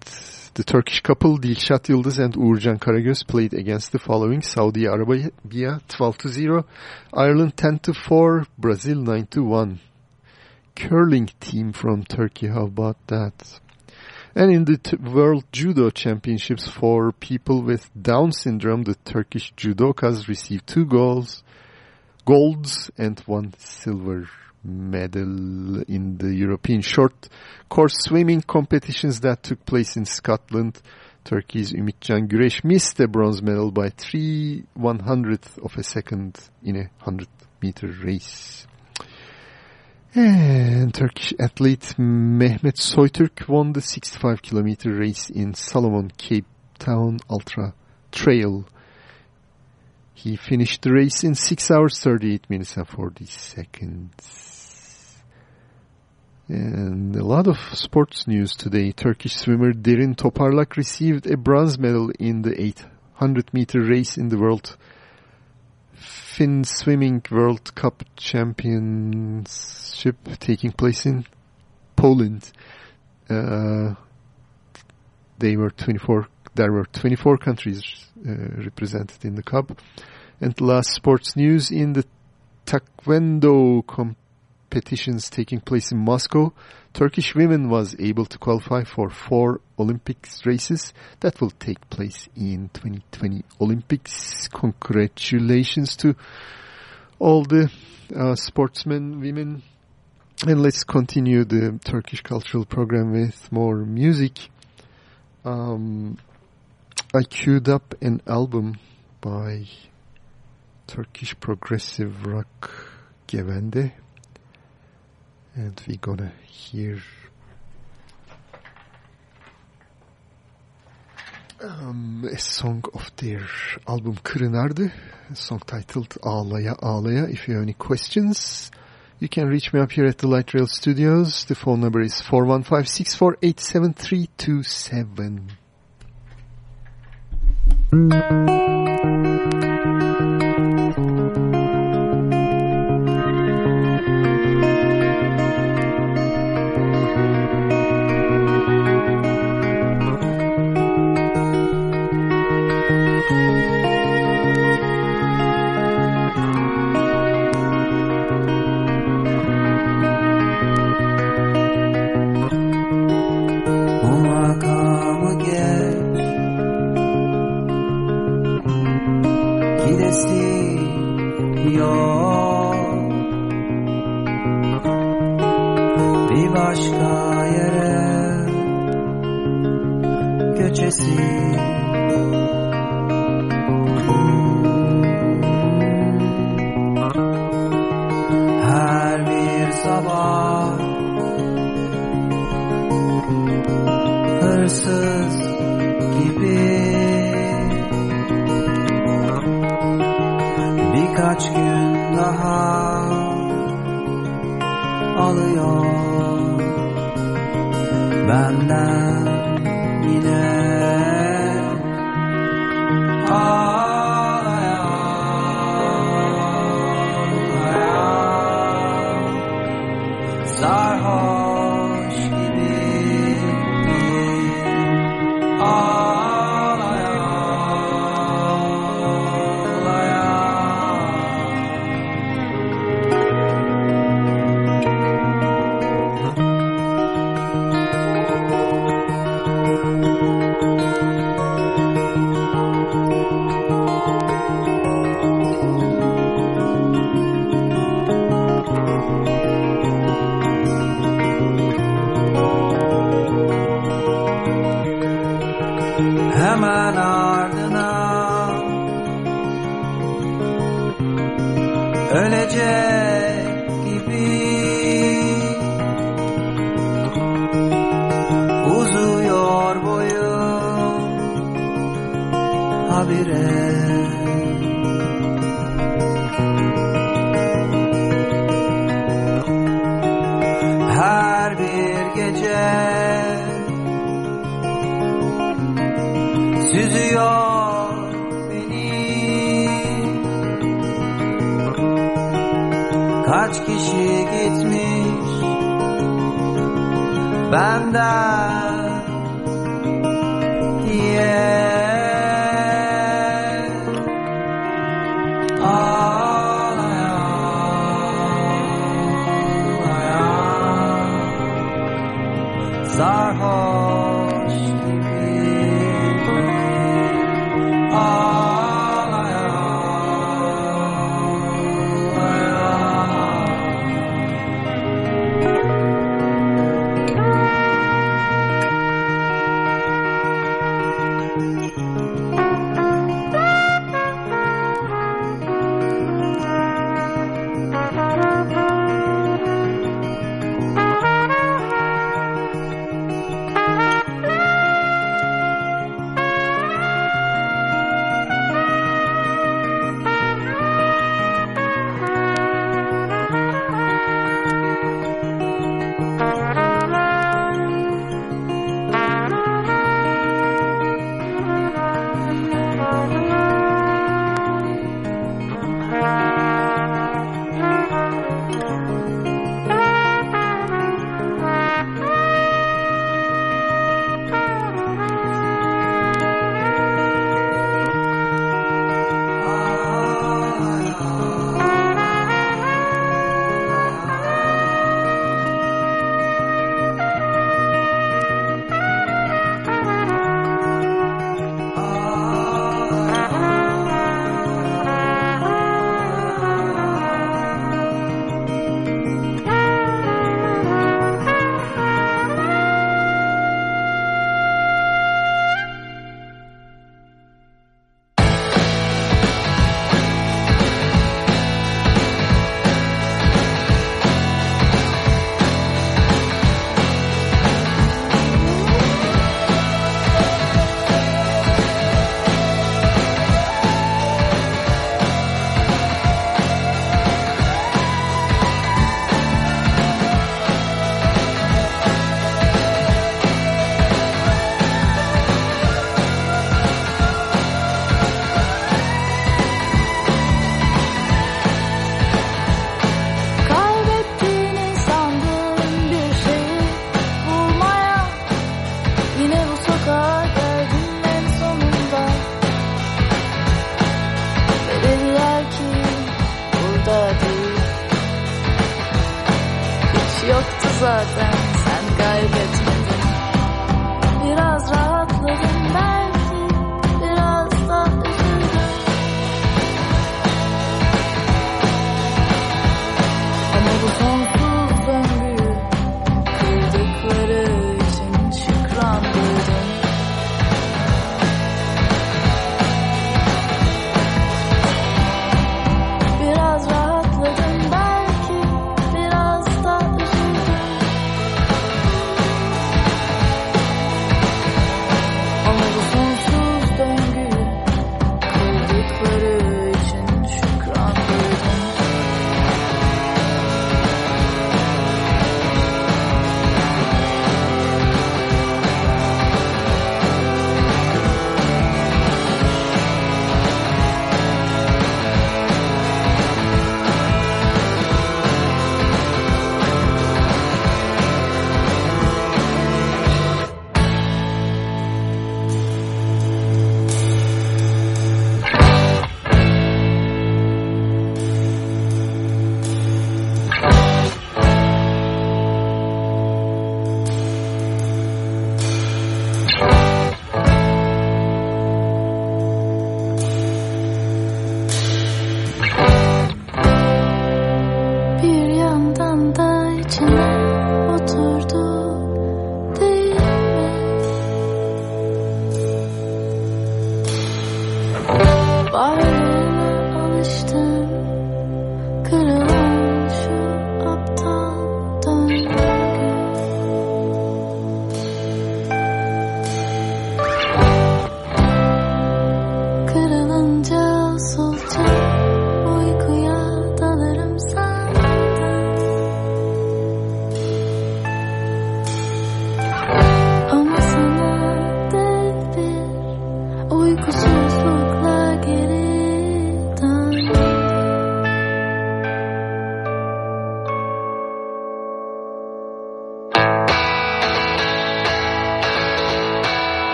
the Turkish couple Dilşat Yıldız and Uğurcan Karagöz played against the following Saudi Arabia 12-0, Ireland 10-4, Brazil 9-1. Curling team from Turkey, how about that? And in the World Judo Championships for people with Down syndrome, the Turkish judokas received two goals, golds and one silver medal in the European short course swimming competitions that took place in Scotland. Turkey's Ümitcan Güreş missed the bronze medal by three one hundredth of a second in a hundred meter race. And Turkish athlete Mehmet Soytürk won the 65 kilometer race in Solomon Cape Town Ultra Trail. He finished the race in 6 hours 38 minutes and 40 seconds. And a lot of sports news today. Turkish swimmer Derin Toparlak received a bronze medal in the 800 meter race in the World Fin Swimming World Cup Championship taking place in Poland. Uh, they were 24, there were 24 countries uh, represented in the cup. And last sports news in the Taekwondo competitions taking place in Moscow, Turkish women was able to qualify for four Olympics races that will take place in 2020 Olympics. Congratulations to all the uh, sportsmen, women. And let's continue the Turkish cultural program with more music. Um, I queued up an album by Turkish progressive rock Gevende and we're gonna hear um, a song of their album Kırınardı, a song titled Ağlaya Ağlaya. If you have any questions, you can reach me up here at the Light Rail Studios. The phone number is 415-648-7327.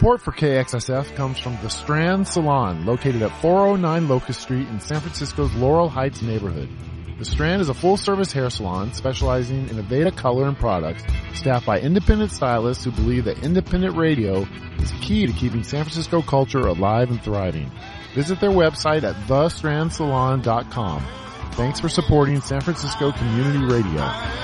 Support for KXSF comes from The Strand Salon, located at 409 Locust Street in San Francisco's Laurel Heights neighborhood. The Strand is a full-service hair salon specializing in Aveda color and products, staffed by independent stylists who believe that independent radio is key to keeping San Francisco culture alive and thriving. Visit their website at thestrandsalon.com. Thanks for supporting San Francisco Community Radio.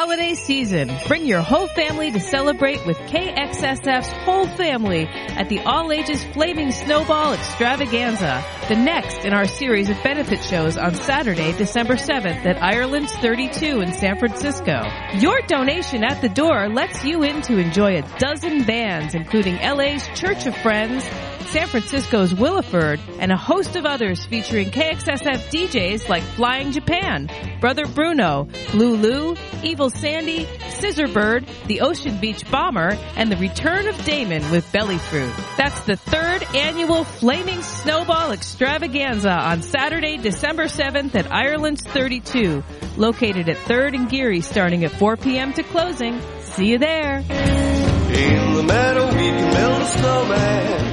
Holiday season. Bring your whole family to celebrate with KXSF's whole family at the all ages Flaming Snowball Extravaganza. The next in our series of benefit shows on Saturday, December 7th at Ireland's 32 in San Francisco. Your donation at the door lets you in to enjoy a dozen bands, including LA's Church of Friends, San Francisco's Williford, and a host of others featuring KXSF DJs like Flying Japan, Brother Bruno, Blue Lou, Evil Sandy, Scissorbird, the Ocean Beach Bomber, and the return of Damon with Belly Fruit. That's the third annual Flaming Snowball Extravaganza on Saturday, December 7th at Ireland's 32, located at 3rd and Geary starting at 4 p.m. to closing. See you there. In the meadow we can build a snowman.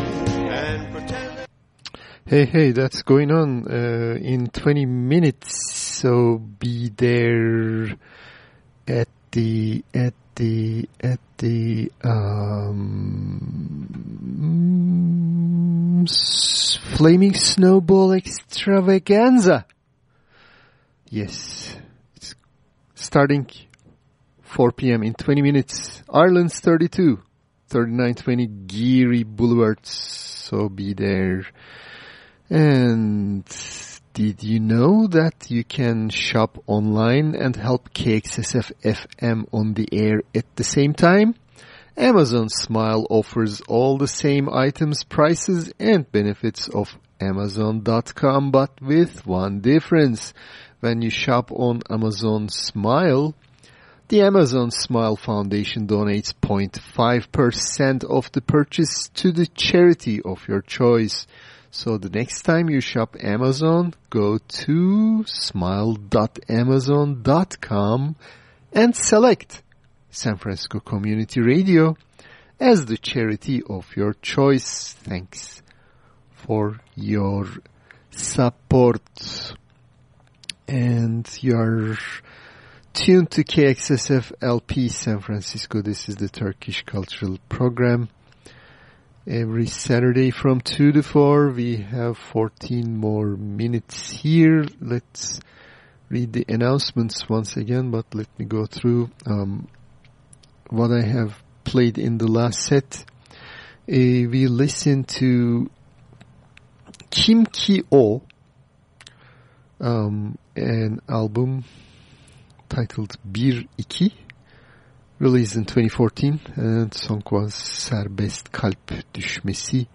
Hey, hey, that's going on uh, in 20 minutes. So be there at the at the at the um, flaming snowball extravaganza. Yes, it's starting 4 p.m. in 20 minutes. Ireland's 32, 3920 Geary Boulevard. So be there. And did you know that you can shop online and help KXSF FM on the air at the same time? Amazon Smile offers all the same items, prices, and benefits of Amazon.com, but with one difference. When you shop on Amazon Smile, the Amazon Smile Foundation donates 0.5% of the purchase to the charity of your choice. So the next time you shop Amazon, go to smile.amazon.com and select San Francisco Community Radio as the charity of your choice. Thanks for your support. And you're tuned to KXSF LP San Francisco. This is the Turkish Cultural Program. Every Saturday from 2 to 4, we have 14 more minutes here. Let's read the announcements once again, but let me go through um, what I have played in the last set. Uh, we listened to Kim Ki O, um, an album titled Bir İki, released in 2014, and song was Serbest Kalp Düşmesi.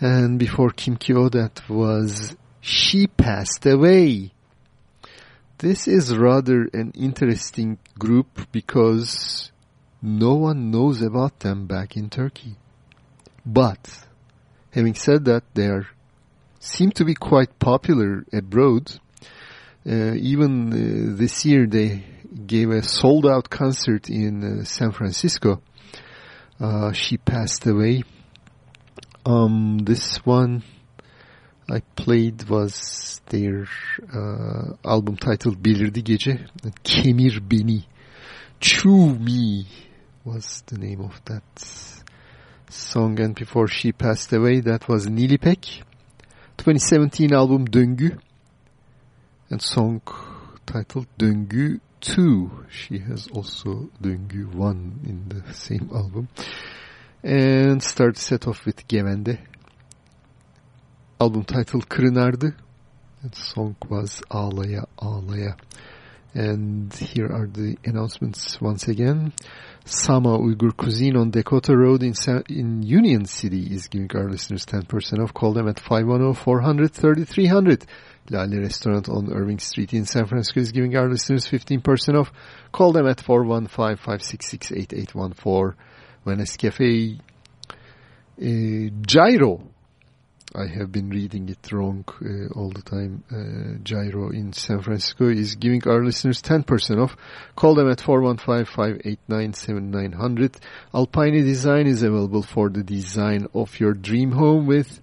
And before Kim Ki O, that was She Past Away. This is rather an interesting group because no one knows about them back in Turkey. But, having said that, they are, seem to be quite popular abroad. Uh, even uh, this year they gave a sold out concert in uh, San Francisco. Uh, She Past Away. Um, this one I played was their uh, album titled Belirdi Gece. Kemir Beni. Chew Me was the name of that song. And before She Past Away, that was Nilipek. 2017 album Döngü. And song titled Döngü 2. She has also Döngü 1 in the same album. And start set off with Gevende. Album title Kırınardı. And song was Ağlaya Ağlaya. And here are the announcements once again. Sama Uyghur Cuisine on Dakota Road in, Sa- in Union City is giving our listeners 10% off. Call them at 510-400-3300. Lale Restaurant on Irving Street in San Francisco is giving our listeners 15% off. Call them at 415-566-8814. Venice Cafe, uh, Gyro. I have been reading it wrong uh, all the time. Uh, Gyro in San Francisco is giving our listeners 10% off. Call them at 415-589-7900. Alpine Design is available for the design of your dream home with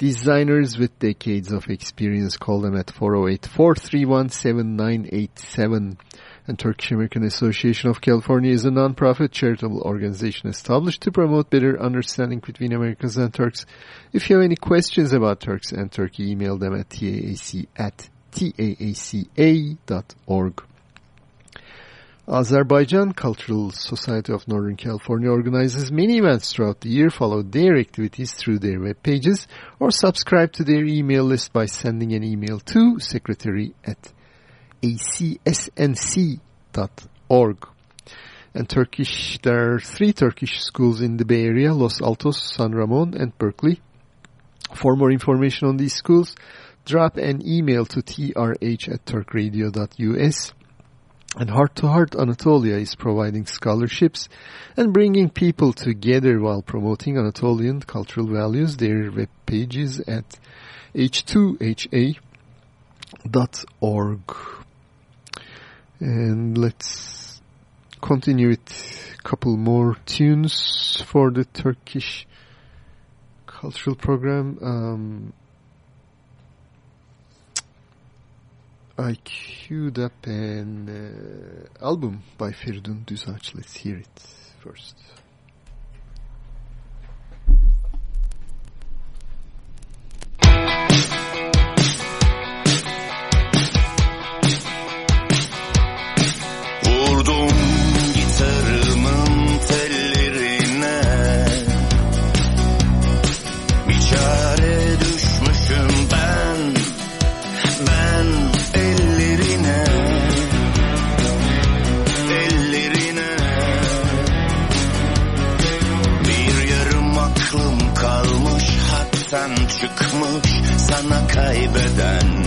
designers with decades of experience. Call them at 408-431-7987. And Turkish American Association of California is a non-profit charitable organization established to promote better understanding between Americans and Turks. If you have any questions about Turks and Turkey, email them at taac at taaca.org. Azerbaijan Cultural Society of Northern California organizes many events throughout the year. Follow their activities through their web pages or subscribe to their email list by sending an email to secretary at acsnc.org. And Turkish, there are three Turkish schools in the Bay Area, Los Altos, San Ramon, and Berkeley. For more information on these schools, drop an email to trh at turkradio.us. And Heart to Heart Anatolia is providing scholarships and bringing people together while promoting Anatolian cultural values. Their web page is at h2ha.org. And let's continue with a couple more tunes for the Turkish cultural program. Um, I queued up an uh, album by Feridun Düzağaç. Let's hear it first. كاي بدن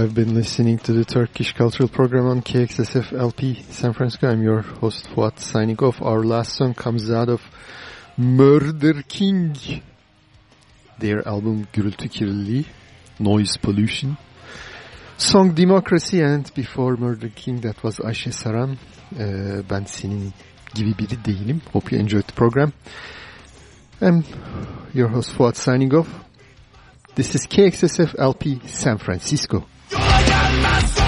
have been listening to the Turkish Cultural Program on KXSF LP San Francisco. I'm your host Fuat signing off. Our last song comes out of Murder King. Their album Gürültü Noise Pollution. Song Democracy and before Murder King that was Ayşe Saran. Ben senin gibi biri değilim. Hope you enjoyed the program. I'm your host Fuat signing off. This is KXSF LP San Francisco. Bizim